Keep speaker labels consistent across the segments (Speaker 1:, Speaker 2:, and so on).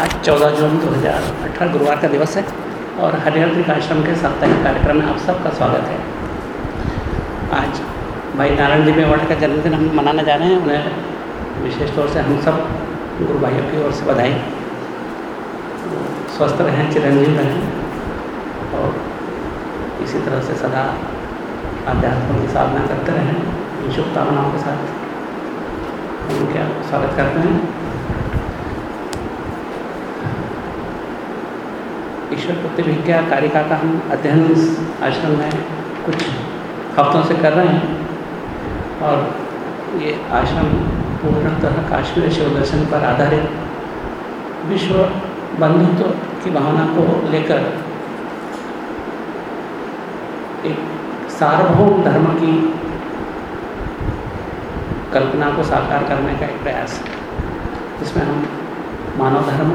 Speaker 1: आज 14 जून 2018 गुरुवार का दिवस है और हरिहर आश्रम के साप्ताहिक कार्यक्रम में आप सबका स्वागत है। आज भाई नारायण जी मेवाड़ का जन्मदिन हम मनाने जा रहे हैं, उन्हें विशेष तौर से हम सब गुरु भाइयों की ओर से बधाई। स्वस्थ रहें, चिरंजीव रहें और इसी तरह से सदा अध्यात्म की साधना करते रहें। इन शुभकामनाओं के साथ उनका स्वागत करते हैं? ईश्वर प्रतिभिज्ञा कारिका का हम अध्ययन आश्रम में कुछ हफ्तों से कर रहे हैं? और ये आश्रम पूर्णतः काश्मीर शिव दर्शन पर आधारित विश्व बंधुत्व की भावना को लेकर एक सार्वभौम धर्म की कल्पना को साकार करने का एक प्रयास है। जिसमें हम मानव धर्म,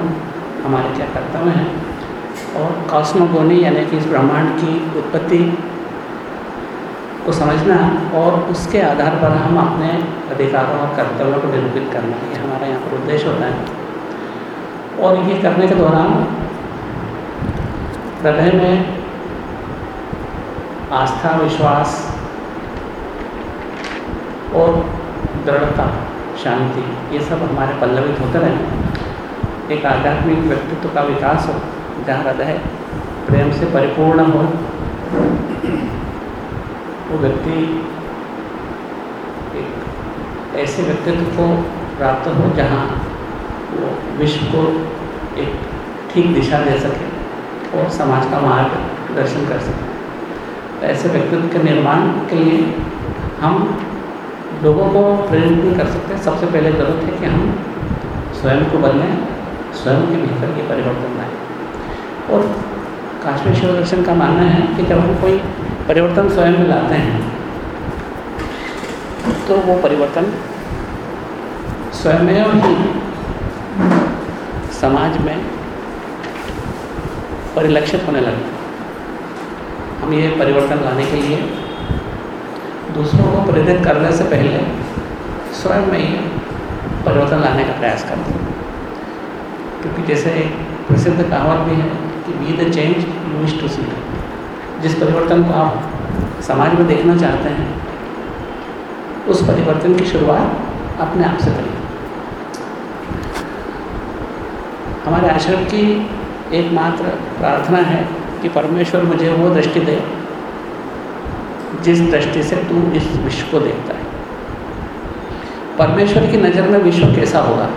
Speaker 1: हमारे क्या कर्तव्य हैं और कॉस्मोगोनी यानी कि इस ब्रह्मांड की उत्पत्ति को समझना और उसके आधार पर हम अपने अधिकारों और कर्तव्यों को निरूपित करना, ये हमारा यहाँ पर उद्देश्य होता है। और ये करने के दौरान हृदय में आस्था, विश्वास और दृढ़ता, शांति, ये सब हमारे पल्लवित होते रहें। एक आध्यात्मिक व्यक्तित्व का विकास हो जहाँ हृदय प्रेम से परिपूर्ण हो, वो व्यक्ति एक ऐसे व्यक्तित्व को प्राप्त हो जहाँ वो विश्व को एक ठीक दिशा दे सके और समाज का मार्ग दर्शन कर सके। ऐसे व्यक्तित्व के निर्माण के लिए हम लोगों को प्रेरित नहीं कर सकते सबसे पहले ज़रूरत है कि हम स्वयं को बदलें, स्वयं के भीतर ये परिवर्तन लाएँ। और काश्मीर शिव दर्शन का मानना है कि जब हम कोई परिवर्तन स्वयं में लाते हैं तो वो परिवर्तन स्वयं ही समाज में परिलक्षित होने लगता है हम ये परिवर्तन लाने के लिए दूसरों को प्रेरित करने से पहले स्वयं में ही परिवर्तन लाने का प्रयास करते हैं। क्योंकि जैसे एक प्रसिद्ध कहावत भी है be the change you wish to see जिस परिवर्तन को आप समाज में देखना चाहते हैं, उस परिवर्तन की शुरुआत अपने आप से करें हमारे आश्रम की एकमात्र प्रार्थना है कि परमेश्वर मुझे वो दृष्टि दे, जिस दृष्टि से तू इस विश्व को देखता है। परमेश्वर की नज़र में विश्व कैसा होगा?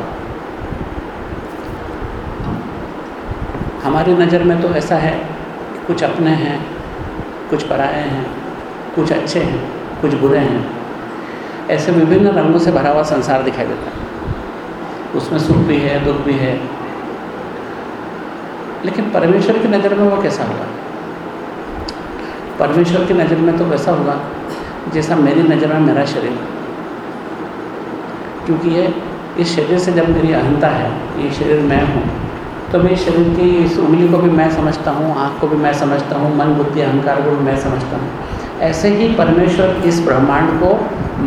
Speaker 1: हमारी नज़र में तो ऐसा है कुछ अपने हैं, कुछ पराए हैं, कुछ अच्छे हैं, कुछ बुरे हैं। ऐसे विभिन्न रंगों से भरा हुआ संसार दिखाई देता है। उसमें सुख भी है, दुख भी है। लेकिन परमेश्वर की नज़र में वो कैसा होगा? परमेश्वर की नज़र में तो वैसा होगा जैसा मेरी नज़र में मेरा शरीर। क्योंकि ये इस शरीर से जब मेरी अहंता है, ये शरीर मैं हूँ तो मेरे शरीर की इस उंगली को भी मैं समझता हूँ, आँख को भी मैं समझता हूँ, मन बुद्धि अहंकार को भी मैं समझता हूँ। ऐसे ही परमेश्वर इस ब्रह्मांड को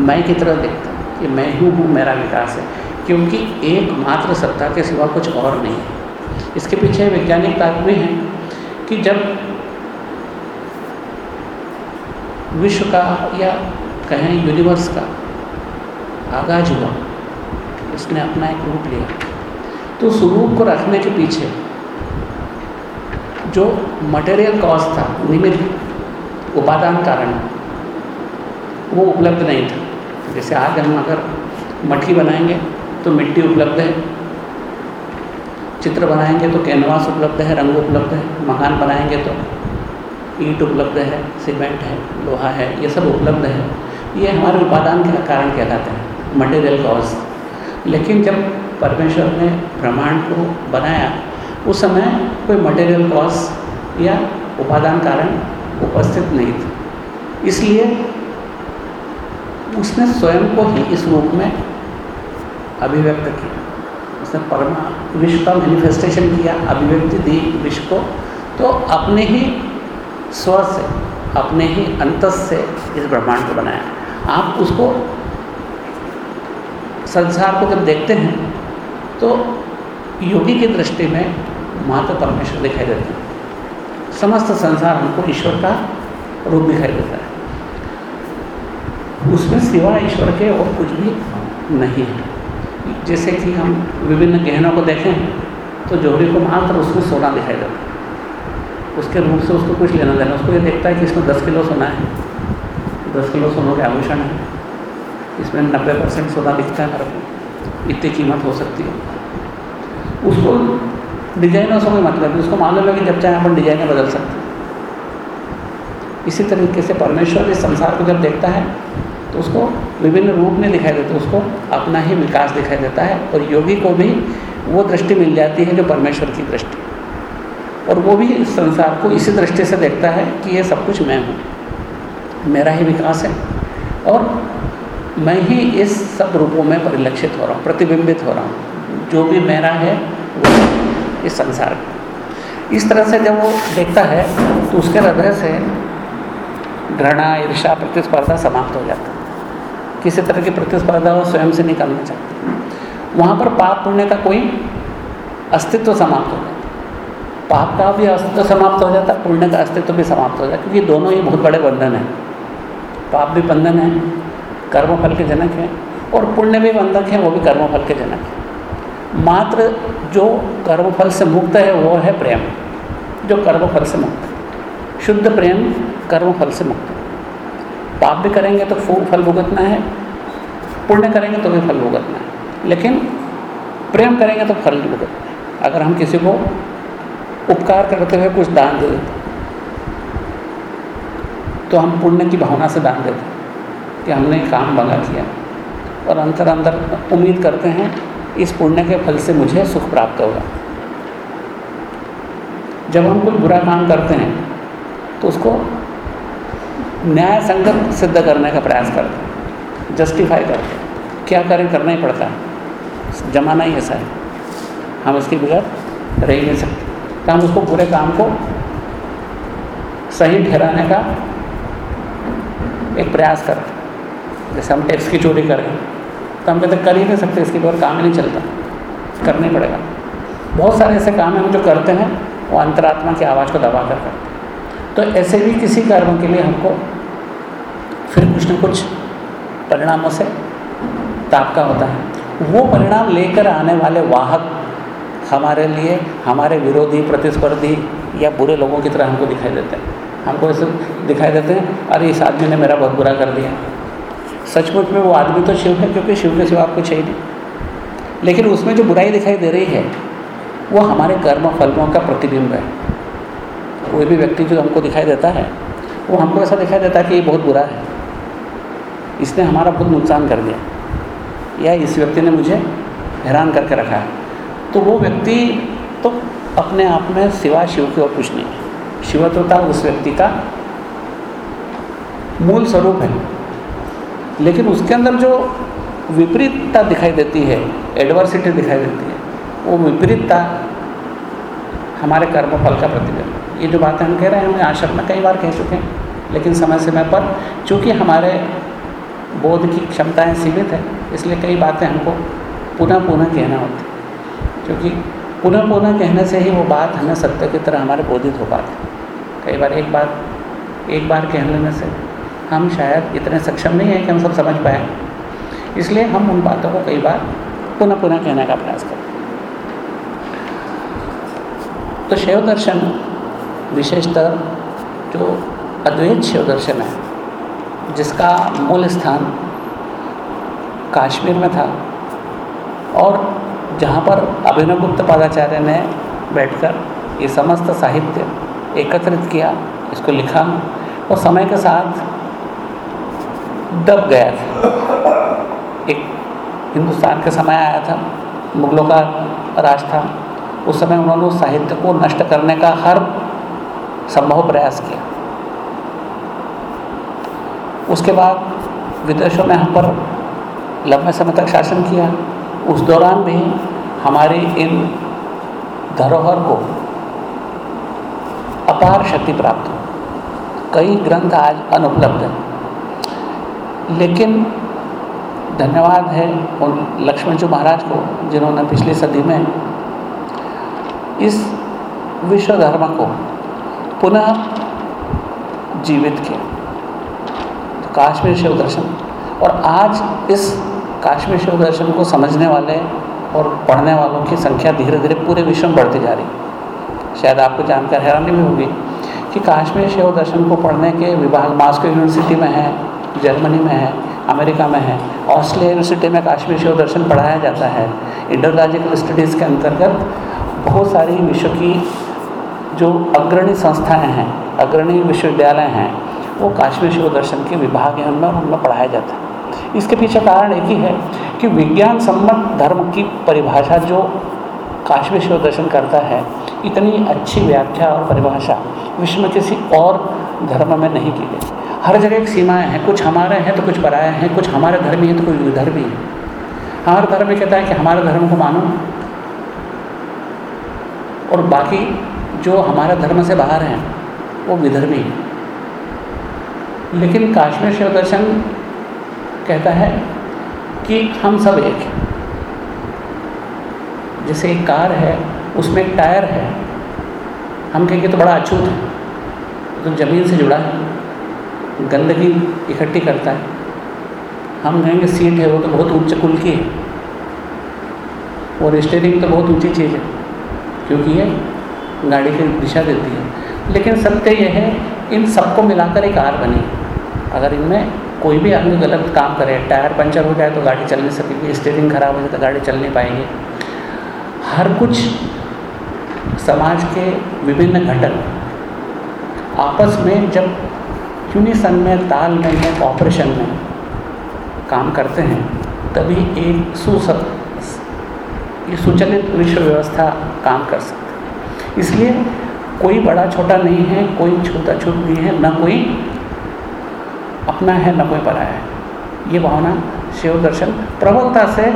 Speaker 1: मैं की तरह देखता हूँ कि मैं ही हूँ, मेरा विकास है, क्योंकि एकमात्र सत्ता के सिवा कुछ और नहीं है। इसके पीछे वैज्ञानिक तात्पर्य है कि जब विश्व का या कहें यूनिवर्स का आगाज़ हुआ उसने अपना एक रूप लिया। तो उस रूप को रखने के पीछे जो मटेरियल कॉज था, निमित्त, उपादान कारण, वो उपलब्ध नहीं था। जैसे आज हम अगर मट्टी बनाएँगे तो मिट्टी उपलब्ध है, चित्र बनाएँगे तो कैनवास उपलब्ध है, रंग उपलब्ध है, मकान बनाएँगे तो ईंट उपलब्ध है सीमेंट है, लोहा है, ये सब उपलब्ध है। ये हमारे उपादान के कारण कहलाते हैं मटेरियल कॉज लेकिन जब परमेश्वर ने ब्रह्मांड को बनाया, उस समय कोई मटेरियल कॉज या उपादान कारण उपस्थित नहीं थे। इसलिए उसने स्वयं को ही इस रूप में अभिव्यक्त किया। उसने परमा, विश्व का मैनिफेस्टेशन किया, अभिव्यक्ति दी विश्व को तो अपने ही स्व से, अपने ही अंतस से इस ब्रह्मांड को बनाया। आप उसको, संसार को जब देखते हैं तो योगी की दृष्टि में माता परमेश्वर दिखाई देते हैं। समस्त संसार हमको ईश्वर का रूप दिखाई देता है। उसमें सिवा ईश्वर के और कुछ भी नहीं है। जैसे कि हम विभिन्न गहनों को देखें तो जोहरी को मात्र उसमें सोना दिखाई देता है। उसके रूप से उसको कुछ लेना देना, उसको ये देखता है कि इसमें दस किलो सोना है। दस किलो सोनों के आभूषण है। इसमें नब्बे परसेंट सोना दिखता है मेरे को इतनी कीमत हो सकती है। उसको डिजाइनों से कोई मतलब नहीं। उसको मालूम है कि जब चाहे अपन डिजाइनें बदल सकते हैं। इसी तरीके से परमेश्वर इस संसार को जब देखता है तो उसको विभिन्न रूप में दिखाई देता है। उसको अपना ही विकास दिखाई देता है और योगी को भी वो दृष्टि मिल जाती है जो परमेश्वर की दृष्टि। और वो भी इस संसार को इसी दृष्टि से देखता है कि ये सब कुछ मैं हूँ। मेरा ही विकास है। और मैं ही इस सब रूपों में परिलक्षित हो रहा हूँ, प्रतिबिंबित हो रहा हूँ। जो भी मेरा है, वो इस संसार में। इस तरह से जब वो देखता है तो उसके हृदय से घृणा ईर्षा प्रतिस्पर्धा समाप्त हो जाता है। किसी तरह की प्रतिस्पर्धा वो स्वयं से निकालना चाहते वहाँ पर पाप पुण्य का कोई अस्तित्व समाप्त हो जाता पाप का भी अस्तित्व समाप्त हो जाता पुण्य का अस्तित्व भी समाप्त हो जाता क्योंकि दोनों ही बहुत बड़े बंधन हैं। पाप भी बंधन है कर्मफल के जनक हैं और पुण्य भी बंधक हैं, वो भी कर्मफल के जनक हैं। मात्र जो कर्मफल से मुक्त है, वो है प्रेम। जो कर्मफल से मुक्त है। शुद्ध प्रेम कर्मफल से मुक्त है। पाप भी करेंगे तो फल भुगतना है, पुण्य करेंगे तो भी फल भुगतना है। लेकिन प्रेम करेंगे तो फल भुगतना है। अगर हम किसी को उपकार करते हुए कुछ दान दे देते तो हम पुण्य की भावना से दान देते कि हमने काम भला किया। और अंतर अंदर उम्मीद करते हैं इस पुण्य के फल से मुझे सुख प्राप्त होगा। जब हम कुछ बुरा काम करते हैं तो उसको न्याय संगत सिद्ध करने का प्रयास करते हैं जस्टिफाई करते हैं। क्या करें, करना ही पड़ता है। जमाना ही ऐसा है। हम इसके बगैर रह ही नहीं सकते। तो हम उसको पूरे काम को सही ठहराने का एक प्रयास करें जैसे हम टैक्स की चोरी करें तो हम कहते कर ही नहीं सकते, इसके बगैर काम ही नहीं चलता। करना ही पड़ेगा। बहुत सारे ऐसे काम हैं हम जो करते हैं, वो अंतरात्मा की आवाज़ को दबा कर करते हैं। तो ऐसे भी किसी कर्म के लिए हमको फिर कुछ न कुछ परिणामों से तापका होता है। वो परिणाम लेकर आने वाले वाहक हमारे लिए, हमारे विरोधी, प्रतिस्पर्धी या बुरे लोगों की तरह हमको दिखाई देते हैं। हमको ऐसे दिखाई देते हैं, अरे इस आदमी ने मेरा बहुत बुरा कर दिया। सचमुच में वो आदमी तो शिव है, क्योंकि शिव के सिवा आपको चाहिए नहीं। लेकिन उसमें जो बुराई दिखाई दे रही है, वो हमारे कर्म फलों का प्रतिबिंब है। कोई भी व्यक्ति जो हमको दिखाई देता है, वो हमको ऐसा दिखाई देता है कि ये बहुत बुरा है। इसने हमारा बहुत नुकसान कर दिया। या इस व्यक्ति ने मुझे हैरान करके रखा है। तो वो व्यक्ति तो अपने आप में सिवा शिव की और कुछ नहीं है। शिवत्वता उस व्यक्ति का मूल स्वरूप है। लेकिन उसके अंदर जो विपरीतता दिखाई देती है एडवर्सिटी दिखाई देती है, वो विपरीतता हमारे कर्मफल का प्रतिबिंब ये जो बातें हम कह रहे हैं, हमें आश्रम में कई बार कह चुके हैं, लेकिन समय समय पर, चूँकि हमारे बोध की क्षमताएँ सीमित है, इसलिए कई बातें हमको पुनः पुनः कहना होती क्योंकि पुनः पुनः कहने से ही वो बात हमें सत्य की तरह हमारे बोधित हो पाती कई बार एक बात, एक बार कह लेने से हम शायद इतने सक्षम नहीं हैं कि हम सब समझ पाए। इसलिए हम उन बातों को कई बार पुनः पुनः कहने का प्रयास करते तो शैव दर्शन विशेषतर जो अद्वैत शिव दर्शन है, जिसका मूल स्थान काश्मीर में था, और जहाँ पर अभिनवगुप्त पादाचार्य ने बैठकर ये समस्त साहित्य एकत्रित किया, इसको लिखा, और समय के साथ दब गया था। एक हिंदुस्तान के समय आया था, मुगलों का राज था। उस समय उन्होंने साहित्य को नष्ट करने का हर संभव प्रयास किया। उसके बाद विदेशों में हम पर लंबे समय तक शासन किया। उस दौरान भी हमारी इन धरोहर को अपार शक्ति प्राप्त हो कई ग्रंथ आज अनुपलब्ध हैं। लेकिन धन्यवाद है उन लक्ष्मण जी महाराज को, जिन्होंने पिछली सदी में इस विश्व धर्म को पुनः जीवित किया। तो काश्मीर शिव दर्शन। और आज इस काश्मीर शिव दर्शन को समझने वाले और पढ़ने वालों की संख्या धीरे धीरे पूरे विश्व में बढ़ती जा रही। है शायद आपको जानकर हैरानी भी होगी कि काश्मीर शिव दर्शन को पढ़ने के विभाग मास्को यूनिवर्सिटी में है जर्मनी में है, अमेरिका में है ऑस्ट्रेलिया यूनिवर्सिटी में काश्मीर शिव दर्शन पढ़ाया जाता है। इंडोलॉजिकल स्टडीज़ के अंतर्गत बहुत सारी विश्व की जो अग्रणी संस्थाएँ हैं, अग्रणी विश्वविद्यालय हैं, वो काश्मीर शिव दर्शन के विभाग हैं उनमें उनमें पढ़ाया जाता है। इसके पीछे कारण एक ही है कि विज्ञान सम्मत धर्म की परिभाषा जो काश्मीर शिव दर्शन करता है, इतनी अच्छी व्याख्या और परिभाषा विश्व में किसी और धर्म में नहीं की गई। हर जगह एक सीमाएँ हैं, कुछ हमारे हैं तो कुछ पराए हैं, कुछ हमारे धर्मी हैं तो कुछ विधर्मी हैं। हमारा धर्म में कहता है कि हमारे धर्म को मानो। और बाकी जो हमारे धर्म से बाहर हैं, वो विधर्मी हैं। लेकिन काश्मीर शिव दर्शन कहता है कि हम सब एक हैं। जैसे एक कार है, उसमें टायर है। हम कहेंगे तो बड़ा अछूत है। तो ज़मीन से जुड़ा है। गंदगी इकट्ठी करता है। हम कहेंगे सीट है, वो तो बहुत ऊँचे कुल की है। और स्टेयरिंग तो बहुत ऊँची चीज़ है, क्योंकि ये गाड़ी की दिशा देती है। लेकिन सत्य यह है, इन सबको मिलाकर एक आर बनी। अगर इनमें कोई भी आदमी गलत काम करे, टायर पंचर हो जाए तो गाड़ी चल नहीं सकेगी स्टेयरिंग खराब हो जाए तो गाड़ी चल नहीं पाएगी। हर कुछ समाज के विभिन्न घटक आपस में जब यूनिसन में, ताल में, या कॉपरेशन में काम करते हैं? तभी एक सुसत सुचलित विश्व व्यवस्था काम कर सकते हैं। इसलिए कोई बड़ा छोटा नहीं है, कोई छोटा छूट नहीं है, न कोई अपना है, न कोई पराया है। ये भावना शिव दर्शन प्रबलता से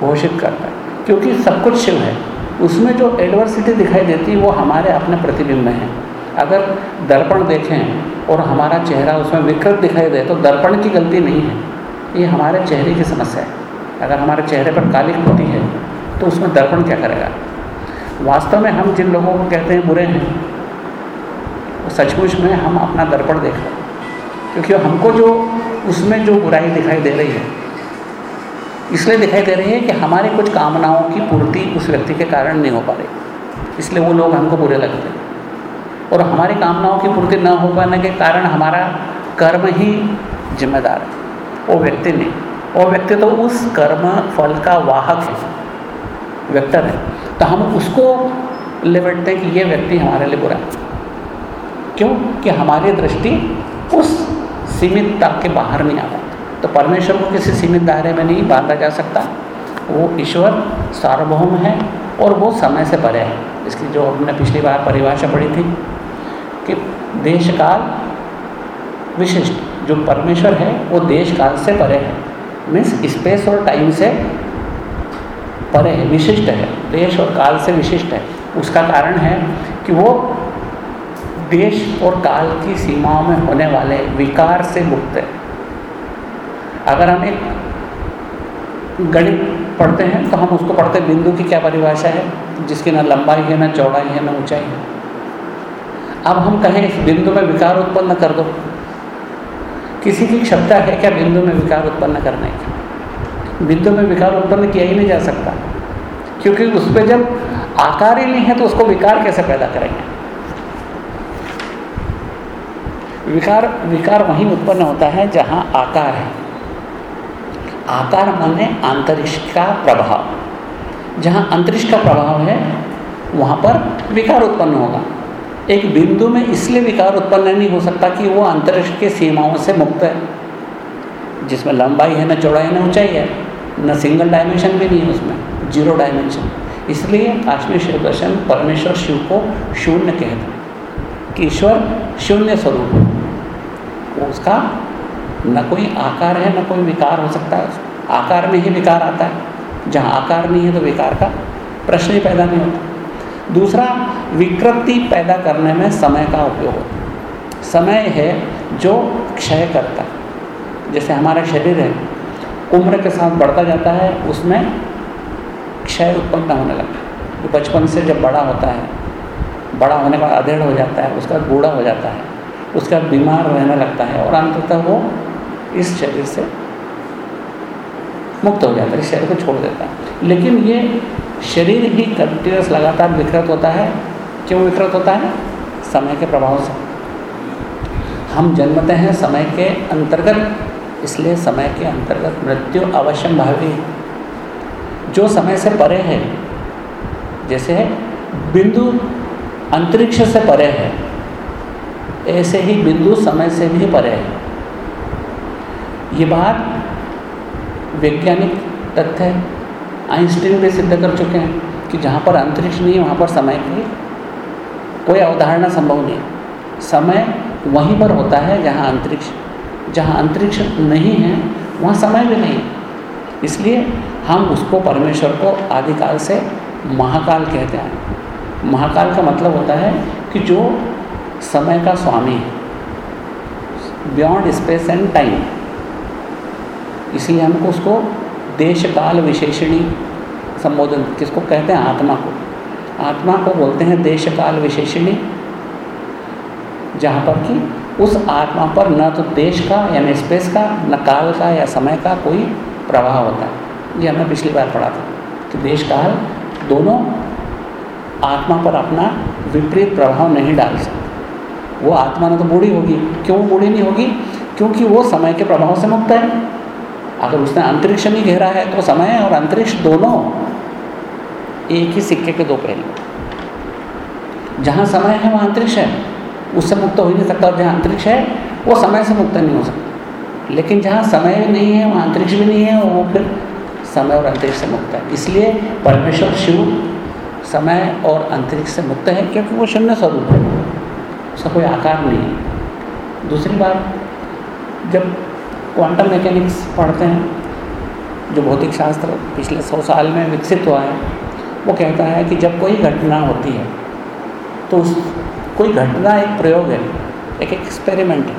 Speaker 1: घोषित करता है। क्योंकि सब कुछ शिव है। उसमें जो एडवर्सिटी दिखाई देती है, वो हमारे अपने प्रतिबिंब में है। अगर दर्पण देखें और हमारा चेहरा उसमें विकृत दिखाई दे तो दर्पण की गलती नहीं है। ये हमारे चेहरे की समस्या है। अगर हमारे चेहरे पर काली होती है तो उसमें दर्पण क्या करेगा? वास्तव में हम जिन लोगों को कहते हैं बुरे हैं सचमुच में हम अपना दर्पण देख रहे हैं। क्योंकि हमको जो, उसमें जो बुराई दिखाई दे रही है, इसलिए दिखाई दे रही है कि हमारी कुछ कामनाओं की पूर्ति उस व्यक्ति के कारण नहीं हो पा रही। इसलिए वो लोग हमको बुरे लगते हैं। और हमारी कामनाओं की पूर्ति न हो पाने के कारण हमारा कर्म ही जिम्मेदार है। वो व्यक्ति नहीं। वो व्यक्ति तो उस कर्म फल का वाहक है। वेक्टर है। तो हम उसको ले बैठते हैं कि ये व्यक्ति हमारे लिए बुरा है। क्यों? कि हमारी दृष्टि उस सीमितता के बाहर नहीं आ पाती। तो परमेश्वर को किसी सीमित दायरे में नहीं बांधा जा सकता। वो ईश्वर सार्वभौम है और वो समय से परे है। इसकी जो हमने पिछली बार परिभाषा पढ़ी थी कि देश काल विशिष्ट, जो परमेश्वर है, वो देश काल से परे है। मीन्स स्पेस और टाइम से परे है, विशिष्ट है। देश और काल से विशिष्ट है। उसका कारण है कि वो देश और काल की सीमाओं में होने वाले विकार से मुक्त है। अगर हम एक गणित पढ़ते हैं तो हम उसको पढ़ते बिंदु की क्या परिभाषा है? जिसकी ना लंबाई है, ना चौड़ाई है, ना ऊंचाई है। अब हम कहें, इस बिंदु में विकार उत्पन्न कर दो। किसी की क्षमता है क्या बिंदु में विकार उत्पन्न करने की? बिंदु में विकार उत्पन्न किया ही नहीं जा सकता। क्योंकि उस पर जब आकार ही नहीं है तो उसको विकार कैसे पैदा करेंगे? विकार विकार वहीं उत्पन्न होता है जहाँ आकार है। आकार माने अंतरिक्ष का प्रभाव। जहाँ अंतरिक्ष का प्रभाव है, वहाँ पर विकार उत्पन्न होगा। एक बिंदु में इसलिए विकार उत्पन्न नहीं हो सकता कि वो अंतरिक्ष के सीमाओं से मुक्त है। जिसमें लंबाई है, न चौड़ाई, ना ऊंचाई है, न सिंगल डायमेंशन भी नहीं है उसमें ज़ीरो डायमेंशन इसलिए काश्मीर शिव दर्शन परमेश्वर शिव को शून्य कहते कि ईश्वर शून्य स्वरूप है। उसका न कोई आकार है, न कोई विकार हो सकता है। आकार में ही विकार आता है। जहाँ आकार नहीं है तो विकार का प्रश्न ही पैदा नहीं होता। दूसरा, विकृति पैदा करने में समय का उपयोग होता है। समय है जो क्षय करता है। जैसे हमारा शरीर है, उम्र के साथ बढ़ता जाता है, उसमें क्षय उत्पन्न होने लगता है। जो बचपन से जब बड़ा होता है, बड़ा होने के बाद अधेड़ हो जाता है, उसका बूढ़ा हो जाता है, उसका बीमार रहने लगता है और अंततः वो इस शरीर से मुक्त हो जाता है, इस शरीर को छोड़ देता है। लेकिन ये शरीर ही कंटिन्यूस लगातार विकृत होता है। क्यों विकृत होता है? समय के प्रभाव से। हम जन्मते हैं समय के अंतर्गत, इसलिए समय के अंतर्गत मृत्यु अवश्य भावी जो समय से परे है, जैसे बिंदु अंतरिक्ष से परे है, ऐसे ही बिंदु समय से भी परे है। ये बात वैज्ञानिक तथ्य है। आइंस्टीन भी सिद्ध कर चुके हैं कि जहाँ पर अंतरिक्ष नहीं है, वहाँ पर समय की कोई अवधारणा संभव नहीं समय वहीं पर होता है जहाँ अंतरिक्ष जहाँ अंतरिक्ष नहीं है, वहाँ समय भी नहीं इसलिए हम उसको परमेश्वर को आदिकाल से महाकाल कहते हैं। महाकाल का मतलब होता है कि जो समय का स्वामी है। बियॉन्ड स्पेस एंड टाइम इसलिए हमको उसको देश काल विशेषणी संबोधन, किसको कहते हैं? आत्मा को। आत्मा को बोलते हैं देश काल विशेषणी जहाँ पर कि उस आत्मा पर न तो देश का, यानी स्पेस का, न काल का, या समय का कोई प्रभाव होता है। ये हमने पिछली बार पढ़ा था। कि देश काल दोनों आत्मा पर अपना विपरीत प्रभाव नहीं डाल सकते। वो आत्मा न तो बूढ़ी होगी। क्यों बूढ़ी नहीं होगी? क्योंकि वो समय के प्रभाव से मुक्त है। अगर उसने अंतरिक्ष नहीं घेरा है तो समय और अंतरिक्ष दोनों एक ही सिक्के के दो पहलू जहाँ समय है, वहाँ अंतरिक्ष है। उससे मुक्त हो ही नहीं सकता और जहाँ अंतरिक्ष है, वो समय से मुक्त नहीं हो सकता। लेकिन जहाँ समय भी नहीं है, वहाँ अंतरिक्ष भी नहीं है, वो फिर समय और अंतरिक्ष से मुक्त है। इसलिए परमेश्वर शिव समय और अंतरिक्ष से मुक्त है, क्योंकि वो शून्य स्वरूप है। उसका कोई आकार नहीं है। दूसरी बात, जब क्वांटम मैकेनिक्स पढ़ते हैं, जो भौतिक शास्त्र पिछले सौ साल में विकसित हुआ है, वो कहता है कि जब कोई घटना होती है तो उस, कोई घटना एक प्रयोग है, एक एक्सपेरिमेंट है,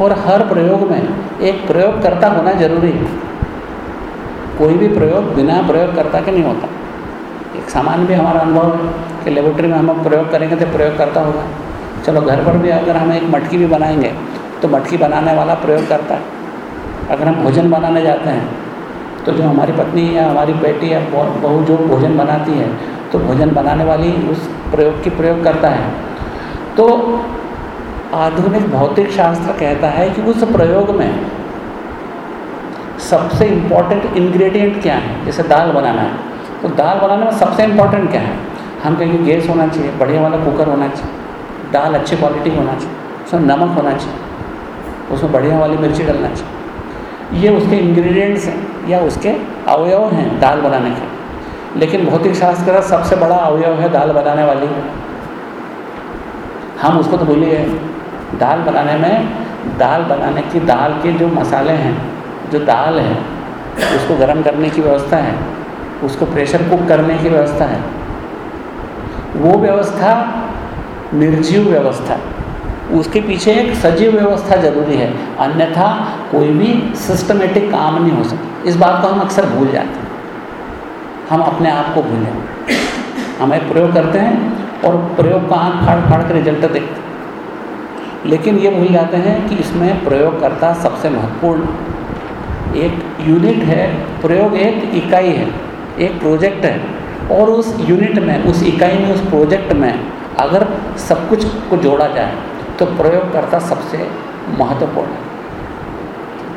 Speaker 1: और हर प्रयोग में एक प्रयोगकर्ता होना ज़रूरी है। कोई भी प्रयोग बिना प्रयोगकर्ता के नहीं होता। एक सामान्य भी हमारा अनुभव है कि लेबोरेटरी में हम प्रयोग करेंगे तो प्रयोगकर्ता होगा। चलो घर पर भी अगर हम एक मटकी भी बनाएँगे तो मटकी बनाने वाला प्रयोग करता है। अगर हम भोजन बनाने जाते हैं तो जो हमारी पत्नी या हमारी बेटी या बहू जो भोजन बनाती है तो भोजन बनाने वाली उस प्रयोग की प्रयोग करता है। तो आधुनिक भौतिक शास्त्र कहता है कि उस प्रयोग में सबसे इंपॉर्टेंट इंग्रेडिएंट क्या है? जैसे दाल बनाना है। तो दाल बनाने में सबसे इंपॉर्टेंट क्या है? हम कहेंगे गैस होना चाहिए, बढ़िया वाला कुकर होना चाहिए, दाल अच्छी क्वालिटी होना चाहिए, उसमें नमक होना चाहिए, उसमें बढ़िया वाली मिर्ची डलना चाहिए। ये उसके इंग्रेडिएंट्स हैं, या उसके अवयव हैं, दाल बनाने के। लेकिन भौतिक शास्त्र का सबसे बड़ा अवयव है दाल बनाने वाली। हम उसको तो भूल गए। दाल बनाने में, दाल बनाने की दाल के जो मसाले हैं, जो दाल है, उसको गर्म करने की व्यवस्था है, उसको प्रेशर कुक करने की व्यवस्था है। वो व्यवस्था निर्जीव व्यवस्था उसके पीछे एक सजीव व्यवस्था ज़रूरी है। अन्यथा कोई भी सिस्टमेटिक काम नहीं हो सकता। इस बात को हम अक्सर भूल जाते हैं। हम अपने आप को भूलें। हम एक प्रयोग करते हैं और प्रयोग का आँख फाड़ फाड़ के रिज़ल्ट देखते हैं। लेकिन ये भूल जाते हैं कि इसमें प्रयोगकर्ता सबसे महत्वपूर्ण एक यूनिट है। प्रयोग एक इकाई है। एक प्रोजेक्ट है। और उस यूनिट में, उस इकाई में, उस प्रोजेक्ट में अगर सब कुछ को जोड़ा जाए तो प्रयोगकर्ता सबसे महत्वपूर्ण है।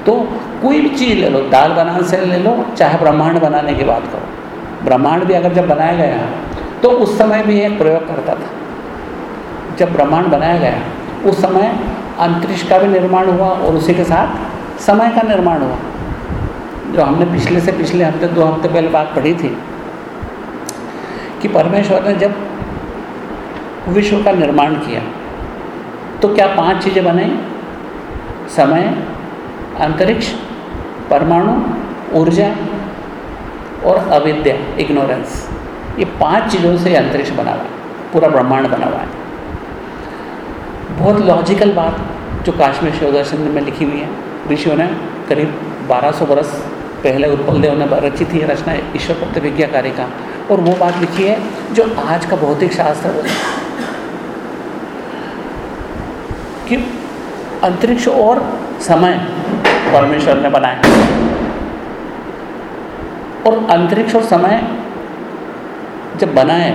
Speaker 1: तो कोई भी चीज़ ले लो, दाल बनाने से ले लो, चाहे ब्रह्मांड बनाने की बात करो। ब्रह्मांड भी अगर जब बनाया गया तो उस समय भी एक प्रयोग करता था। जब ब्रह्मांड बनाया गया, उस समय अंतरिक्ष का भी निर्माण हुआ और उसी के साथ समय का निर्माण हुआ। जो हमने पिछले से पिछले हफ़्ते, दो हफ़्ते पहले बात पढ़ी थी कि परमेश्वर ने जब विश्व का निर्माण किया तो क्या पाँच चीज़ें बनाई? समय, अंतरिक्ष, परमाणु, ऊर्जा और अविद्या इग्नोरेंस ये पाँच चीज़ों से अंतरिक्ष बना हुआ है, पूरा ब्रह्मांड बना हुआ है। बहुत लॉजिकल बात जो काश्मीर शिव दर्शन में लिखी हुई है। ऋषियों ने करीब 1200 बरस पहले उत्पल देव ने रची थी रचना ईश्वर प्रतिभिज्ञा कार्य का और वो बात लिखी है जो आज का भौतिक शास्त्र बोलता है कि अंतरिक्ष और समय परमेश्वर ने बनाया और अंतरिक्ष और समय जब बनाए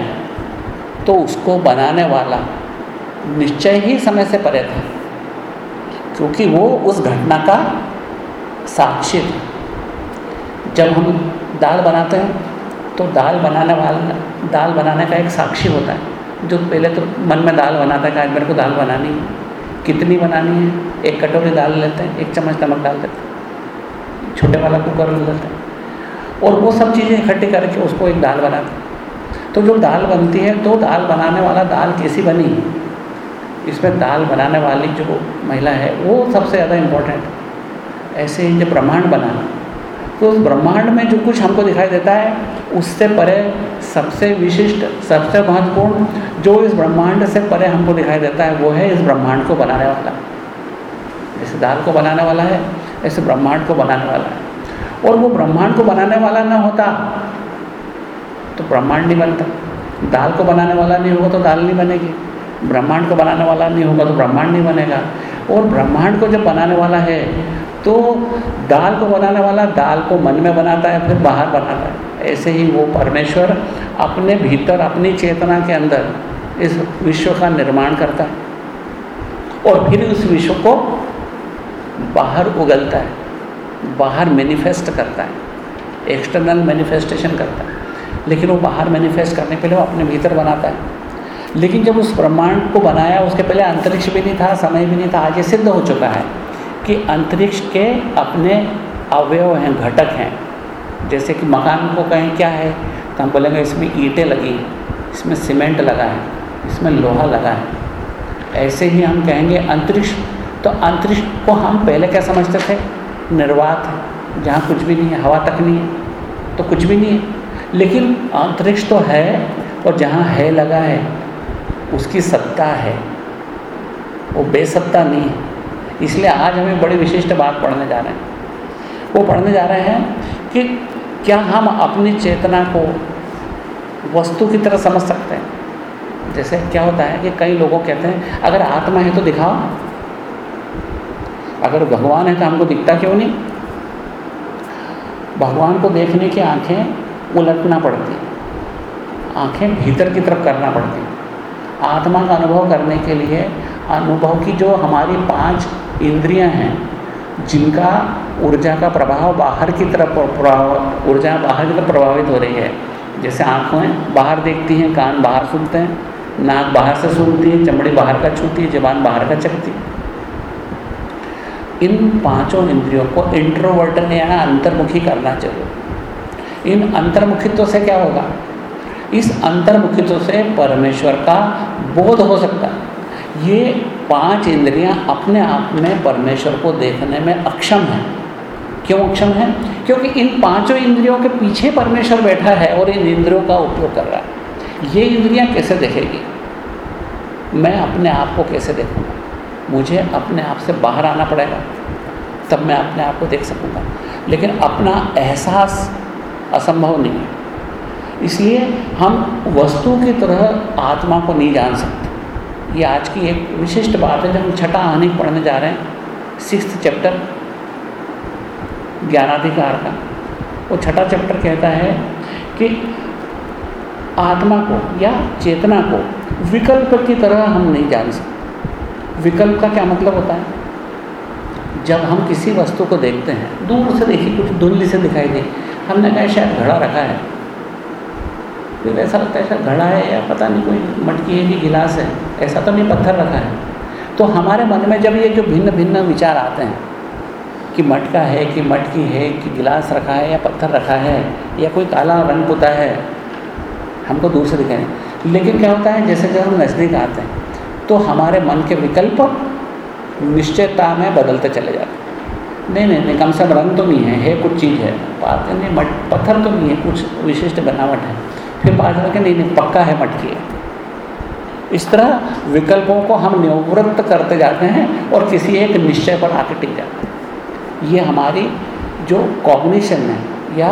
Speaker 1: तो उसको बनाने वाला निश्चय ही समय से परे था, क्योंकि वो उस घटना का साक्षी था। जब हम दाल बनाते हैं तो दाल बनाने वाला, दाल बनाने का एक साक्षी होता है, जो पहले तो मन में दाल बनाता है कि आज मेरे को दाल बनानी है। कितनी बनानी है? एक कटोरी डाल लेते हैं, एक चम्मच नमक डाल देते हैं। छोटे वाला कुकर ले लेते हैं। और वो सब चीज़ें इकट्ठी करके उसको एक दाल बनाते हैं। तो जो दाल बनती है तो दाल बनाने वाला दाल कैसी बनी? इसमें दाल बनाने वाली जो महिला है, वो सबसे ज़्यादा इम्पोर्टेंट ऐसे ही जब ब्रह्मांड बना तो उस ब्रह्मांड में जो कुछ हमको दिखाई देता है उससे परे सबसे विशिष्ट, सबसे महत्वपूर्ण, जो इस ब्रह्मांड से परे हमको दिखाई देता है, वो है इस ब्रह्मांड को बनाने वाला। जैसे दाल को बनाने वाला है ऐसे ब्रह्मांड को बनाने वाला है। और वो ब्रह्मांड को बनाने वाला ना होता तो ब्रह्मांड नहीं बनता। दाल को बनाने वाला नहीं होगा तो दाल नहीं बनेगी। ब्रह्मांड को बनाने वाला नहीं होगा तो ब्रह्मांड नहीं बनेगा। और ब्रह्मांड को जब बनाने वाला है तो दाल को बनाने वाला दाल को मन में बनाता है, फिर बाहर बनाता है। ऐसे ही वो परमेश्वर अपने भीतर, अपनी चेतना के अंदर इस विश्व का निर्माण करता है और फिर उस विश्व को बाहर उगलता है, बाहर मैनिफेस्ट करता है एक्सटर्नल मैनिफेस्टेशन करता है। लेकिन वो बाहर मैनिफेस्ट करने के लिए वो अपने भीतर बनाता है। लेकिन जब उस ब्रह्मांड को बनाया, उसके पहले अंतरिक्ष भी नहीं था, समय भी नहीं था, आज ये सिद्ध हो चुका है कि अंतरिक्ष के अपने अवयव हैं, घटक हैं। जैसे कि मकान को कहें, क्या है? तो हम बोलेंगे, इसमें ईंटें लगी इसमें सीमेंट लगा है, इसमें लोहा लगा है। ऐसे ही हम कहेंगे अंतरिक्ष। तो अंतरिक्ष को हम पहले क्या समझते थे? निर्वात है, जहाँ कुछ भी नहीं है, हवा तक नहीं है तो कुछ भी नहीं है। लेकिन अंतरिक्ष तो है, और जहाँ है लगा है, उसकी सत्ता है। वो बेसत्ता नहीं है। इसलिए आज हमें बड़ी विशिष्ट बात पढ़ने जा रहे हैं। वो पढ़ने जा रहे हैं कि क्या हम अपनी चेतना को वस्तु की तरह समझ सकते हैं? जैसे क्या होता है कि कई लोगों कहते हैं, अगर आत्मा है तो दिखाओ। अगर भगवान है तो हमको दिखता क्यों नहीं? भगवान को देखने की आँखें उलटना पड़ती आँखें भीतर की तरफ़ करना पड़ती आत्मा का अनुभव करने के लिए अनुभव की जो हमारी पाँच इंद्रियाँ हैं जिनका ऊर्जा का प्रभाव बाहर की तरफ़ ऊर्जा बाहर की तरफ़ प्रभावित हो रही है। जैसे आँखें बाहर देखती हैं, कान बाहर सुनते हैं, नाक बाहर से सुनती है, चमड़ी बाहर का छूती है, जबान बाहर का चकती इन पाँचों इंद्रियों को इंट्रोवर्टन या अंतर्मुखी करना चाहिए। इन अंतर्मुखित्व से क्या होगा? इस अंतर्मुखित्व से परमेश्वर का बोध हो सकता है। ये पाँच इंद्रियाँ अपने आप में परमेश्वर को देखने में अक्षम हैं। क्यों अक्षम है? क्योंकि इन पाँचों इंद्रियों के पीछे परमेश्वर बैठा है और इन इंद्रियों का उपयोग कर रहा है। ये इंद्रियाँ कैसे देखेगी? मैं अपने आप को कैसे देखूँगा? मुझे अपने आप से बाहर आना पड़ेगा, तब मैं अपने आप को देख सकूँगा। लेकिन अपना एहसास असंभव नहीं है। इसलिए हम वस्तु की तरह आत्मा को नहीं जान सकते। ये आज की एक विशिष्ट बात है, जब हम छठा आने पढ़ने जा रहे हैं सिक्स चैप्टर, ज्ञानाधिकार का। वो छठा चैप्टर कहता है कि आत्मा को या चेतना को विकल्प की तरह हम नहीं जान सकते। विकल्प का क्या मतलब होता है? जब हम किसी वस्तु को देखते हैं, दूर से देखिए कुछ धुंधली से दिखाई दे, हमने कहा शायद घड़ा रखा है। फिर ऐसा लगता है शायद घड़ा है या पता नहीं कोई मटकी है कि गिलास है, ऐसा तो नहीं, पत्थर रखा है। तो हमारे मन में जब ये जो भिन्न भिन्न विचार आते हैं, कि मटका है, कि मटकी है, कि गिलास रखा है या पत्थर रखा है, या कोई काला रंग पुता है, हमको दूर दिखाएँ लेकिन क्या होता है, जैसे जब हम नज़दीक आते हैं तो हमारे मन के विकल्प निश्चयता में बदलते चले जाते हैं। नहीं नहीं नहीं, कम से कम रंग तो नहीं है है कुछ चीज़ है। बात नहीं, मट, पत्थर तो नहीं है, कुछ विशिष्ट बनावट है। फिर बात के नहीं नहीं, पक्का है मटकी इस तरह विकल्पों को हम निवृत्त करते जाते हैं और किसी एक निश्चय पर आके टिक जाते हैं। ये हमारी जो कॉग्निशन है या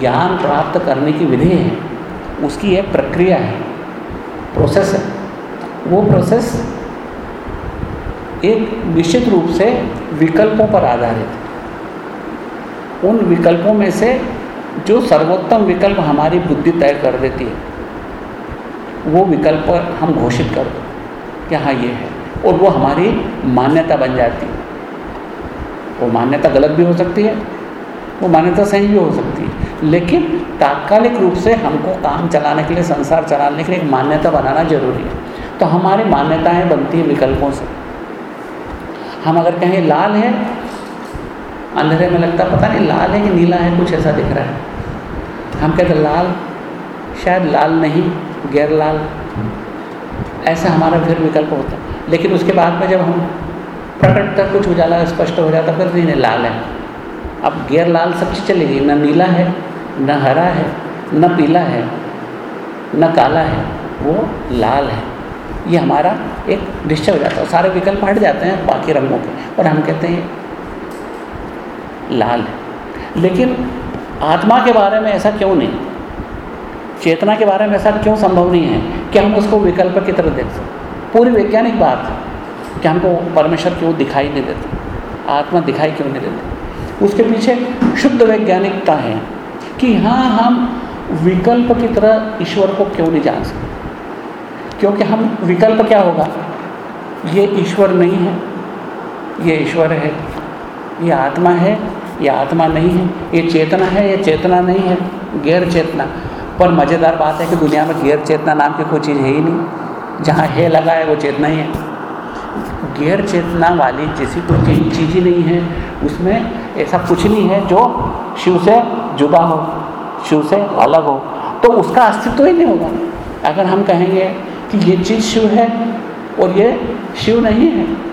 Speaker 1: ज्ञान प्राप्त करने की विधि है, उसकी एक प्रक्रिया है प्रोसेस है। वो प्रोसेस एक निश्चित रूप से विकल्पों पर आधारित है। उन विकल्पों में से जो सर्वोत्तम विकल्प हमारी बुद्धि तय कर देती है, वो विकल्प हम घोषित कर दो कि हाँ ये है। और वो हमारी मान्यता बन जाती है। वो मान्यता गलत भी हो सकती है, वो मान्यता सही भी हो सकती है, लेकिन तात्कालिक रूप से हमको काम चलाने के लिए, संसार चलाने के लिए एक मान्यता बनाना ज़रूरी है। तो हमारी मान्यताएँ बनती हैं विकल्पों से। हम अगर कहें लाल है अंधेरे में लगता पता नहीं, लाल है कि नीला है, कुछ ऐसा दिख रहा है। हम कहते लाल, शायद लाल नहीं गैर लाल ऐसा हमारा फिर विकल्प होता है। लेकिन उसके बाद में जब हम प्रकट तक कुछ उजाला स्पष्ट हो जाता फिर नहीं लाल है। अब गैर लाल सब चीज़ चलेगी न नीला है, न हरा है, न पीला है, न काला है, वो लाल है। ये हमारा एक निश्चय हो जाता है सारे विकल्प हट जाते हैं बाकी रंगों के। और हम कहते हैं लाल है। लेकिन आत्मा के बारे में ऐसा क्यों नहीं? चेतना के बारे में ऐसा क्यों संभव नहीं है कि हम उसको विकल्प की तरह देख सकते पूरी वैज्ञानिक बात है कि हमको परमेश्वर क्यों दिखाई नहीं देते? आत्मा दिखाई क्यों नहीं देते? उसके पीछे शुद्ध वैज्ञानिकता है कि हाँ हम विकल्प की तरह ईश्वर को क्यों नहीं जान सकते? क्योंकि हम, विकल्प क्या होगा? ये ईश्वर नहीं है, ये ईश्वर है, ये आत्मा है ये आत्मा नहीं है, ये चेतना है, ये चेतना नहीं है, गैर चेतना। पर मज़ेदार बात है कि दुनिया में गैर चेतना नाम की कोई चीज़ है ही नहीं। जहाँ है, लगा है, वो चेतना ही है। गैर चेतना वाली जैसी कोई चीज़ ही नहीं है। उसमें ऐसा कुछ नहीं है जो शिव से जुदा हो, शिव से अलग हो। तो उसका अस्तित्व ही नहीं होगा। अगर हम कहेंगे कि ये चीज़ शिव है और ये शिव नहीं है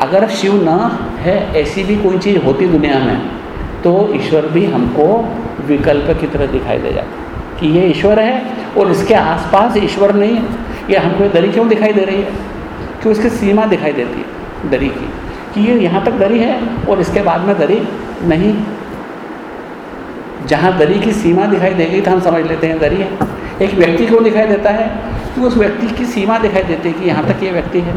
Speaker 1: अगर शिव ना है, ऐसी भी कोई चीज़ होती दुनिया में तो ईश्वर भी हमको विकल्प की तरह दिखाई दे जाता कि ये ईश्वर है और इसके आसपास ईश्वर नहीं है। ये हमको दरी क्यों दिखाई दे रही है? कि उसकी सीमा दिखाई देती है दरी की, कि ये यहाँ तक दरी है और इसके बाद में दरी नहीं। जहाँ दरी की सीमा दिखाई देगी तो हम समझ लेते हैं दरी है। एक व्यक्ति क्यों दिखाई देता है? कि उस व्यक्ति की सीमा दिखाई देती है कि यहाँ तक ये व्यक्ति है।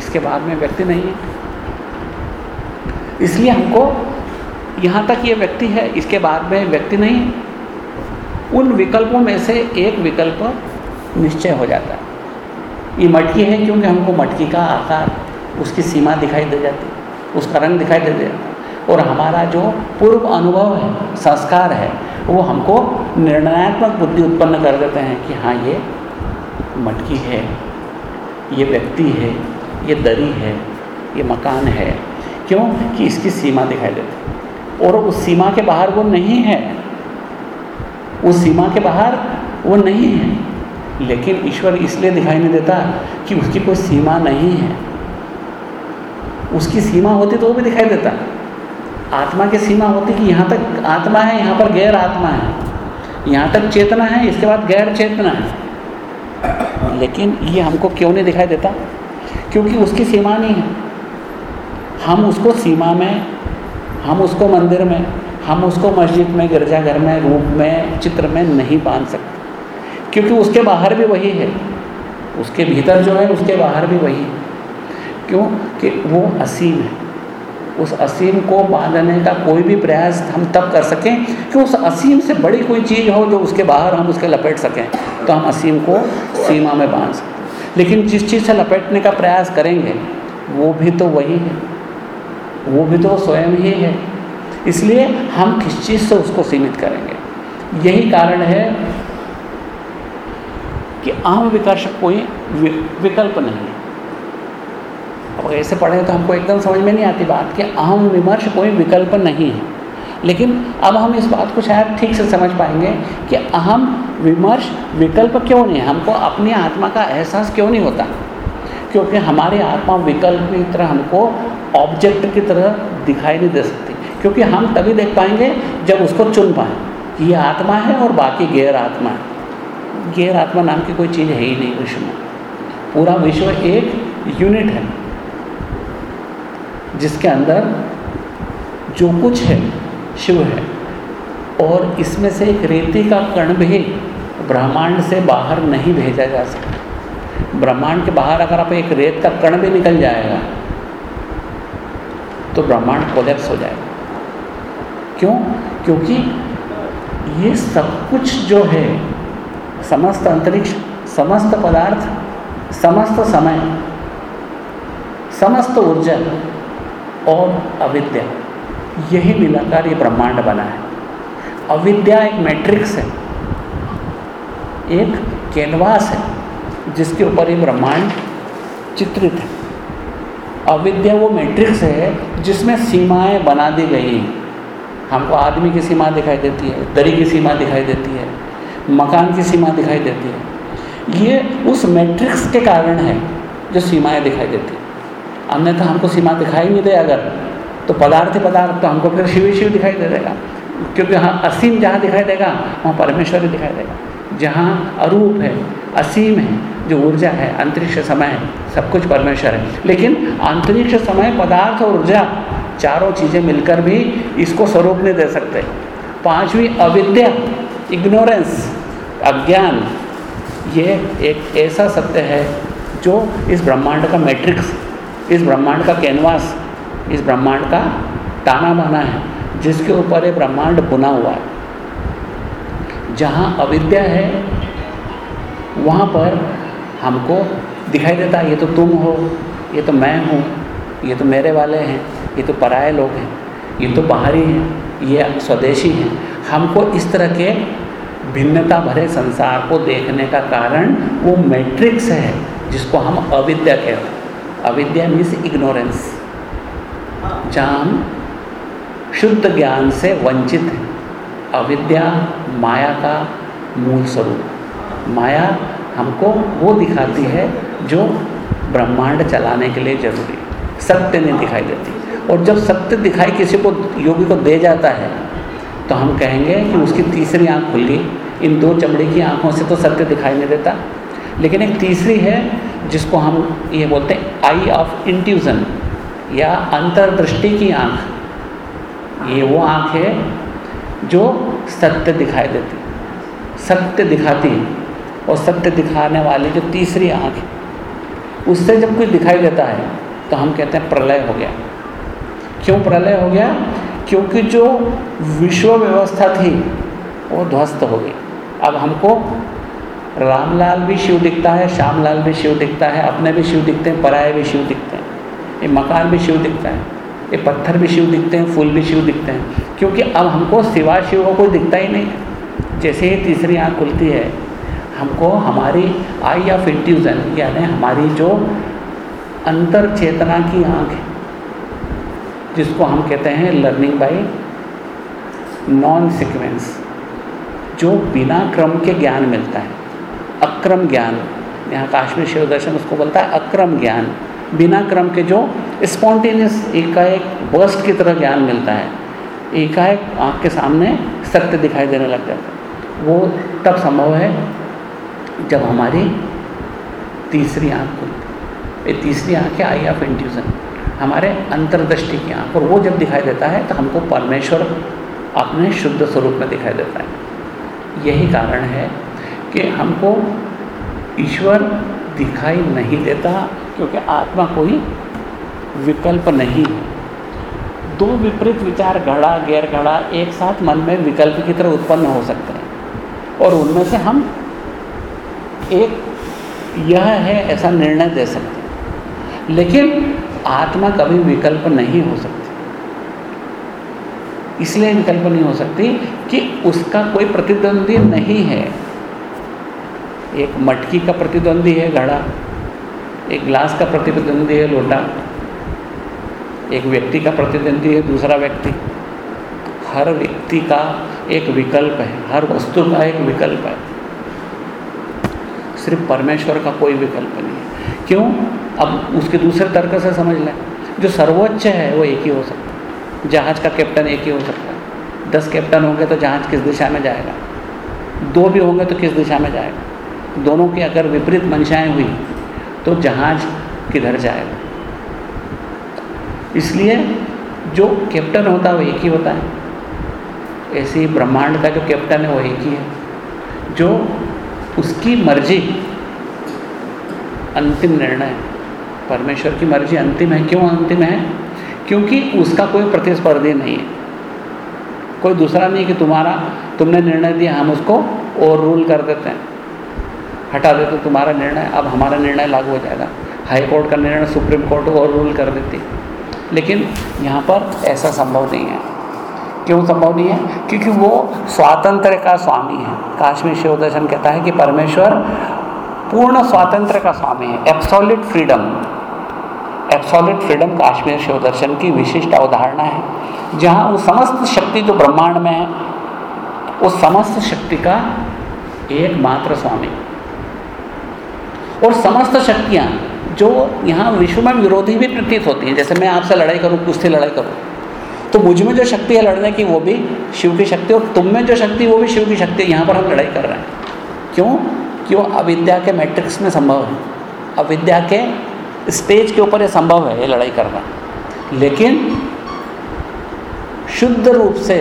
Speaker 1: इसके बाद में व्यक्ति नहीं है। इसलिए हमको यहाँ तक ये व्यक्ति है, इसके बाद में व्यक्ति नहीं उन विकल्पों में से एक विकल्प निश्चय हो जाता है। ये मटकी है क्योंकि हमको मटकी का आकार, उसकी सीमा दिखाई दे जाती है, उसका रंग दिखाई दे जाता है। और हमारा जो पूर्व अनुभव है, संस्कार है, वो हमको निर्णयात्मक बुद्धि उत्पन्न कर देते हैं कि हाँ ये मटकी है, ये व्यक्ति है ये दरी है, ये मकान है। क्यों? कि इसकी सीमा दिखाई देती और उस सीमा के बाहर वो नहीं है। उस सीमा के बाहर वो नहीं है। लेकिन ईश्वर इसलिए दिखाई नहीं देता कि उसकी कोई सीमा नहीं है। उसकी सीमा होती तो वो भी दिखाई देता। आत्मा की सीमा होती कि यहाँ तक आत्मा है, यहाँ पर गैर आत्मा है। यहाँ तक चेतना है, इसके बाद गैर चेतना है। लेकिन ये हमको क्यों नहीं दिखाई देता? क्योंकि उसकी सीमा नहीं है। हम उसको सीमा में, हम उसको मंदिर में, हम उसको मस्जिद में, गिरजाघर में, रूप में, चित्र में नहीं बाँध सकते। क्योंकि उसके बाहर भी वही है। उसके भीतर जो है, उसके बाहर भी वही है। क्यों? कि वो असीम है। उस असीम को बांधने का कोई भी प्रयास हम तब कर सकें कि उस असीम से बड़ी कोई चीज़ हो जो उसके बाहर हम उसके लपेट सकें। तो हम असीम को सीमा में बाँध सकते लेकिन जिस चीज़ से लपेटने का प्रयास करेंगे, वो भी तो वही है। वो भी तो स्वयं ही है। इसलिए हम किस चीज़ से उसको सीमित करेंगे? यही कारण है कि आम विकर्ष कोई विकल्प नहीं है। अब ऐसे पढ़ें तो हमको एकदम समझ में नहीं आती बात कि अहम विमर्श कोई विकल्प नहीं है। लेकिन अब हम इस बात को शायद ठीक से समझ पाएँगे कि अहम विमर्श विकल्प क्यों नहीं है? हमको अपनी आत्मा का एहसास क्यों नहीं होता? क्योंकि हमारी आत्मा विकल्प की तरह हमको ऑब्जेक्ट की तरह दिखाई नहीं दे सकती। क्योंकि हम तभी देख पाएँगे जब उसको चुन पाएँ। कि ये आत्मा है और बाकी गैर आत्मा है। गैर आत्मा नाम की कोई चीज़ है ही नहीं विश्व में। पूरा विश्व एक यूनिट है। जिसके अंदर जो कुछ है शिव है। और इसमें से एक रेती का कण भी ब्रह्मांड से बाहर नहीं भेजा जा सकता। ब्रह्मांड के बाहर अगर आप एक रेत का कण भी निकल जाएगा तो ब्रह्मांड कोलेप्स हो जाएगा। क्यों? क्योंकि ये सब कुछ जो है, समस्त अंतरिक्ष, समस्त पदार्थ, समस्त समय, समस्त ऊर्जा और अविद्या। यही मिलाकर ये ब्रह्मांड बना है। अविद्या एक मैट्रिक्स है। एक कैनवास है, जिसके ऊपर ये ब्रह्मांड चित्रित है। अविद्या वो मैट्रिक्स है, जिसमें सीमाएँ बना दी गई हैं। हमको आदमी की सीमा दिखाई देती है, दरी की सीमा दिखाई देती है, मकान की सीमा दिखाई देती है। ये उस मैट्रिक्स के कारण है, जो सीमाएँ दिखाई देती है। अन्यथा हमको सीमा दिखाई नहीं दे अगर। तो पदार्थ पदार्थ तो हमको फिर शिव शिव दिखाई दे देगा। क्योंकि हाँ असीम जहाँ दिखाई देगा, वहाँ परमेश्वर ही दिखाई देगा। जहाँ अरूप है, असीम है, जो ऊर्जा है, अंतरिक्ष समय है, सब कुछ परमेश्वर है। लेकिन अंतरिक्ष समय, पदार्थ और ऊर्जा चारों चीज़ें मिलकर भी इसको स्वरूप नहीं दे सकते। पांचवी अविद्या, इग्नोरेंस, अज्ञान, ये एक ऐसा सत्य है जो इस ब्रह्मांड का मैट्रिक्स, इस ब्रह्मांड का कैनवास इस ब्रह्मांड का ताना बाना है, जिसके ऊपर ये ब्रह्मांड बुना हुआ है। जहाँ अविद्या है, वहाँ पर हमको दिखाई देता है, ये तो तुम हो, ये तो मैं हूँ, ये तो मेरे वाले हैं, ये तो पराए लोग हैं, ये तो बाहरी हैं, ये स्वदेशी हैं। हमको इस तरह के भिन्नता भरे संसार को देखने का कारण वो मैट्रिक्स है, जिसको हम अविद्या कहते हैं। अविद्या मीन्स इग्नोरेंस। हम शुद्ध ज्ञान से वंचित हैं। अविद्या, माया का मूल स्वरूप। माया हमको वो दिखाती है जो ब्रह्मांड चलाने के लिए ज़रूरी सत्य नहीं दिखाई देती। और जब सत्य दिखाई किसी को, योगी को दे जाता है तो हम कहेंगे कि उसकी तीसरी आँख खुल। गई इन दो चमड़े की आँखों से तो सत्य दिखाई नहीं देता। लेकिन एक तीसरी है जिसको हम ये बोलते हैं आई ऑफ़ इंट्यूजन या अंतर्दृष्टि की आँख, ये वो आँख है जो सत्य दिखाई देती सत्य दिखाती है और सत्य दिखाने वाली जो तीसरी आँख है, उससे जब कुछ दिखाई देता है तो हम कहते हैं प्रलय हो गया। क्यों प्रलय हो गया? क्योंकि जो विश्व व्यवस्था थी, वो ध्वस्त हो गई। अब हमको रामलाल भी शिव दिखता है, श्यामलाल भी शिव दिखता है, अपने भी शिव दिखते हैं, पराये भी शिव दिखते हैं। ये मकान भी शिव दिखता है, ये पत्थर भी शिव दिखते हैं, फूल भी शिव दिखते हैं, क्योंकि अब हमको सिवा शिव को कोई दिखता ही नहीं जैसे ही तीसरी आँख खुलती है, हमको हमारी आई ऑफ़ इंट्यूजन, यानी हमारी जो अंतर चेतना की आँख है, जिसको हम कहते हैं लर्निंग बाय नॉन सिक्वेंस जो बिना क्रम के ज्ञान मिलता है, अक्रम ज्ञान। यहाँ काश्मीर शिव दर्शन उसको बोलता है अक्रम ज्ञान। बिना क्रम के जो स्पॉन्टेनियस एकाएक बर्स्ट की तरह ज्ञान मिलता है, एकाएक आँख के सामने सत्य दिखाई देने लग जाता है। वो तब संभव है जब हमारी तीसरी आँख खुलती ये तीसरी आँख है आई ऑफ़ इंट्यूजन हमारे अंतर्दृष्टि की आँख, और वो जब दिखाई देता है तो हमको परमेश्वर अपने शुद्ध स्वरूप में दिखाई देता है। यही कारण है कि हमको ईश्वर दिखाई नहीं देता क्योंकि आत्मा कोई विकल्प नहीं है। दो विपरीत विचार घड़ा, गैर घड़ा एक साथ मन में विकल्प की तरह उत्पन्न हो सकते हैं। और उनमें से हम एक यह है, ऐसा निर्णय दे सकते हैं। लेकिन आत्मा कभी विकल्प नहीं हो सकती। इसलिए विकल्प नहीं हो सकती कि उसका कोई प्रतिद्वंदी नहीं है। एक मटकी का प्रतिद्वंदी है, घड़ा। एक ग्लास का प्रतिद्वंदी है लोटा। एक व्यक्ति का प्रतिद्वंदी है दूसरा व्यक्ति। हर व्यक्ति का एक विकल्प है, हर वस्तु का एक विकल्प है। सिर्फ़ परमेश्वर का कोई विकल्प नहीं है। क्यों? अब उसके दूसरे तर्क से समझ लें। जो सर्वोच्च है, वो एक ही हो सकता है। जहाज़ का कैप्टन एक ही हो सकता है। दस कैप्टन होंगे तो जहाज़ किस दिशा में जाएगा? दो भी होंगे तो किस दिशा में जाएगा? दोनों की अगर विपरीत मंशाएँ हुई तो जहाज़ किधर जाएगा? इसलिए जो कैप्टन होता है, वो एक ही होता है। ऐसी ब्रह्मांड का जो कैप्टन है, वो एक ही है। जो उसकी मर्ज़ी, अंतिम निर्णय, परमेश्वर की मर्ज़ी अंतिम है। क्यों अंतिम है? क्योंकि उसका कोई प्रतिस्पर्धी नहीं है। कोई दूसरा नहीं कि तुम्हारा, तुमने निर्णय दिया, हम उसको और रूल कर देते हैं। हटा देते तुम्हारा निर्णय, अब हमारा निर्णय लागू हो जाएगा। हाई कोर्ट का निर्णय सुप्रीम कोर्ट और रूल कर देती। लेकिन यहाँ पर ऐसा संभव नहीं है। क्यों संभव नहीं है? क्योंकि वो स्वातंत्र का स्वामी है। काश्मीर शिव दर्शन कहता है कि परमेश्वर पूर्ण स्वातंत्र का स्वामी है। Absolute freedom absolute freedom Kashmir Shiva दर्शन की विशिष्ट अवधारणा है। जहाँ वो समस्त शक्ति जो ब्रह्मांड में है, उस समस्त शक्ति का एकमात्र स्वामी। और समस्त शक्तियाँ जो यहाँ विश्व में विरोधी भी प्रतीत होती हैं। जैसे मैं आपसे लड़ाई करूँ, कुश्ती लड़ाई करूँ तो मुझमें जो शक्ति है लड़ने की, वो भी शिव की शक्ति और तुम में जो शक्ति, वो भी शिव की शक्ति यहाँ पर हम लड़ाई कर रहे हैं। क्यों? क्यों अविद्या के मैट्रिक्स में संभव है। अविद्या के स्टेज के ऊपर ये संभव है, ये लड़ाई करना। लेकिन शुद्ध रूप से,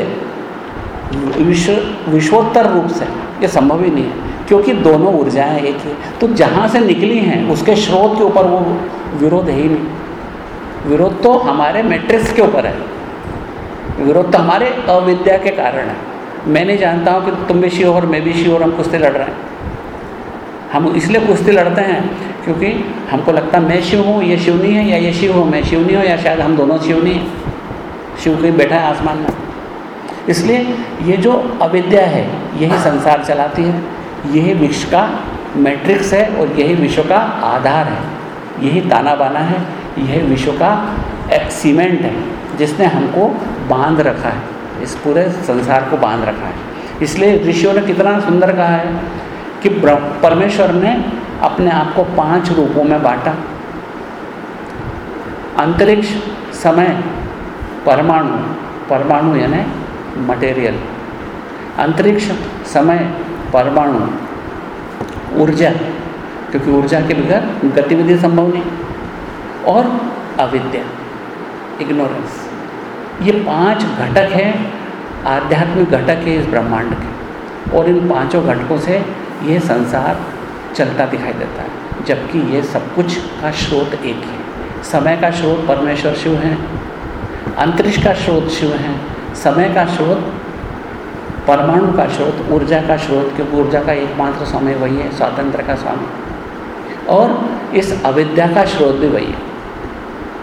Speaker 1: विश्व, विश्वोत्तर रूप से ये संभव ही नहीं है। क्योंकि दोनों ऊर्जाएँ एक ही। तो जहाँ से निकली हैं, उसके स्रोत के ऊपर वो विरोध है ही नहीं। विरोध तो हमारे मैट्रिक्स के ऊपर है। विरोध तो हमारे अविद्या के कारण है। मैं नहीं जानता हूँ कि तुम भी शिव और मैं भी शिव और हम कुश्ती लड़ रहे हैं। हम इसलिए कुश्ती लड़ते हैं क्योंकि हमको लगता है मैं शिव हूँ, ये शिव नहीं है, या ये शिव हूँ, मैं शिव नहीं हूँ, या शायद हम दोनों शिव नहीं हैं। शिव कहीं बैठा है आसमान में। इसलिए ये जो अविद्या है, यही संसार चलाती है। यही विश्व का मैट्रिक्स है और यही विश्व का आधार है। यही ताना बाना है, यही विश्व का एक सीमेंट है, जिसने हमको बाँध रखा है, इस पूरे संसार को बाँध रखा है। इसलिए ऋषियों ने कितना सुंदर कहा है कि परमेश्वर ने अपने आप को पाँच रूपों में बांटा। अंतरिक्ष, समय, परमाणु परमाणु यानी मटेरियल अंतरिक्ष, समय परमाणु ऊर्जा, क्योंकि ऊर्जा के बगैर गतिविधि संभव नहीं। और अविद्या इग्नोरेंस ये पाँच घटक हैं, आध्यात्मिक घटक है इस ब्रह्मांड के। और इन पाँचों घटकों से ये संसार चलता दिखाई देता है, जबकि ये सब कुछ का स्रोत एक है। समय का स्रोत परमेश्वर शिव है, अंतरिक्ष का स्रोत शिव है, समय का स्रोत परमाणु का स्रोत, ऊर्जा का स्रोत, क्योंकि ऊर्जा का एकमात्र समय वही है, स्वातंत्र का स्वामी और इस अविद्या का स्रोत भी वही है।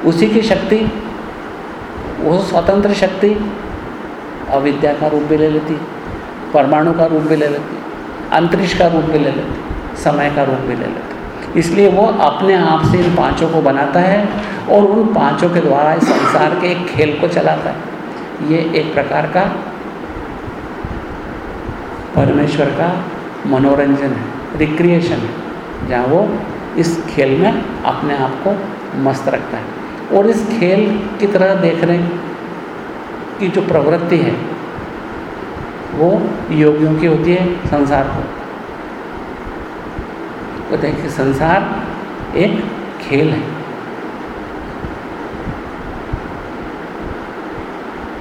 Speaker 1: उसी की शक्ति, वो स्वतंत्र शक्ति अविद्या का रूप भी ले लेती परमाणु का रूप भी ले लेती अंतरिक्ष का रूप भी ले लेती समय का रूप भी ले लेती इसलिए वो अपने आप से इन पाँचों को बनाता है और उन पाँचों के द्वारा इस संसार के एक खेल को चलाता है। ये एक प्रकार का परमेश्वर का मनोरंजन है रिक्रिएशन है, जहाँ वो इस खेल में अपने आप को मस्त रखता है। और इस खेल की तरह देखने की जो प्रवृत्ति है, वो योगियों की होती है, संसार को। वो देखिए, संसार एक खेल है।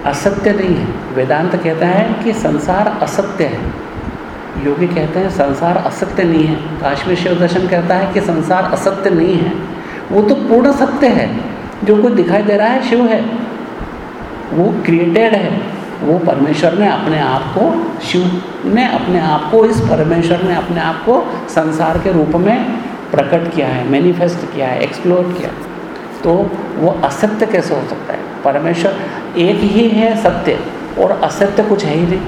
Speaker 1: असत्य नहीं है। वेदांत कहता है कि संसार असत्य है। योगी कहते हैं, संसार असत्य नहीं है। काश्मीर शिव दर्शन कहता है कि संसार असत्य नहीं है। वो तो पूर्ण सत्य है। जो कुछ दिखाई दे रहा है, शिव है। वो क्रिएटेड है। वो परमेश्वर ने अपने आप को, शिव ने अपने आप को, इस परमेश्वर ने अपने आप को संसार के रूप में प्रकट किया है मैनिफेस्ट किया है एक्सप्लोर किया तो वो असत्य कैसे हो सकता है? परमेश्वर एक ही है सत्य, और असत्य कुछ है ही नहीं।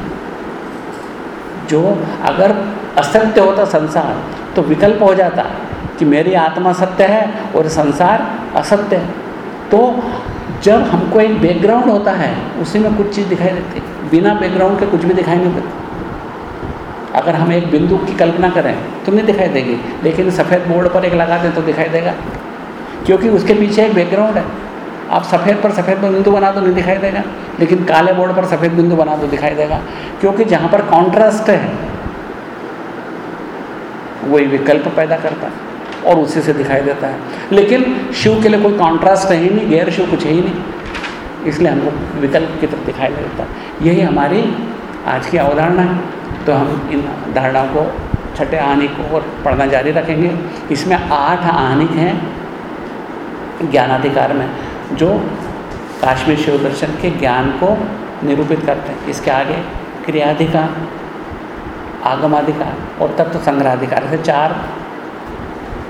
Speaker 1: जो अगर असत्य होता संसार तो विकल्प हो जाता कि मेरी आत्मा सत्य है और संसार असत्य है। तो जब हमको एक बैकग्राउंड होता है, उसी में कुछ चीज़ दिखाई देती बिना बैकग्राउंड के कुछ भी दिखाई नहीं देती। अगर हम एक बिंदु की कल्पना करें तो नहीं दिखाई देगी। लेकिन सफ़ेद बोर्ड पर एक लगा दें तो दिखाई देगा। क्योंकि उसके पीछे एक बैकग्राउंड है। आप सफ़ेद पर सफ़ेद बिंदु बना दो नहीं दिखाई देगा, लेकिन काले बोर्ड पर सफ़ेद बिंदु बना दो दिखाई देगा, क्योंकि जहाँ पर कॉन्ट्रास्ट है, वही विकल्प पैदा करता है और उसी से दिखाई देता है। लेकिन शिव के लिए कोई कॉन्ट्रास्ट है ही नहीं, गैर शिव कुछ है ही नहीं, इसलिए हमको विकल्प की तरफ़ दिखाई देता। है यही हमारी आज की अवधारणा है। तो हम इन धारणाओं को छठे आनिक को और पढ़ना जारी रखेंगे। इसमें आठ आनिक हैं, ज्ञानाधिकार में। जो काश्मीर शिव दर्शन के ज्ञान को निरूपित करते हैं। इसके आगे क्रियाधिकार, आगमाधिकार और तत्व तो संग्रहाधिकार ऐसे चार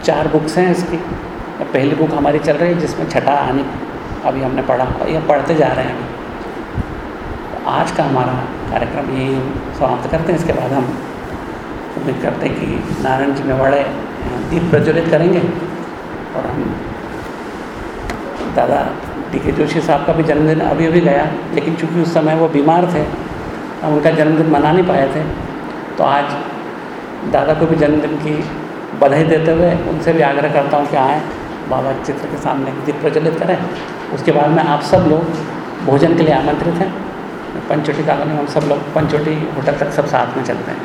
Speaker 1: चार बुक्स हैं इसकी। पहली बुक हमारी चल रही है, जिसमें छठा आने अभी हमने पढ़ा, ये पढ़ते जा रहे हैं तो आज का हमारा कार्यक्रम यही समाप्त करते हैं। इसके बाद हम उम्मीद करते हैं कि नारायण जी में बड़े दीप प्रज्वलित करेंगे और हम दादा डी के जोशी साहब का भी जन्मदिन अभी अभी गया, लेकिन चूँकि उस समय वो बीमार थे, हम उनका जन्मदिन मना नहीं पाए थे तो आज दादा को भी जन्मदिन की बधाई देते हुए उनसे भी आग्रह करता हूँ कि आएँ, बाबा चित्र के सामने दीप प्रज्वलित करें। उसके बाद में आप सब लोग भोजन के लिए आमंत्रित हैं। पंचोटी कॉलोनी में हम सब लोग पंचोटी होटल तक सब साथ में चलते हैं।